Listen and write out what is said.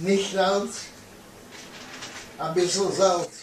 nicht Salz, ein bisschen Salz.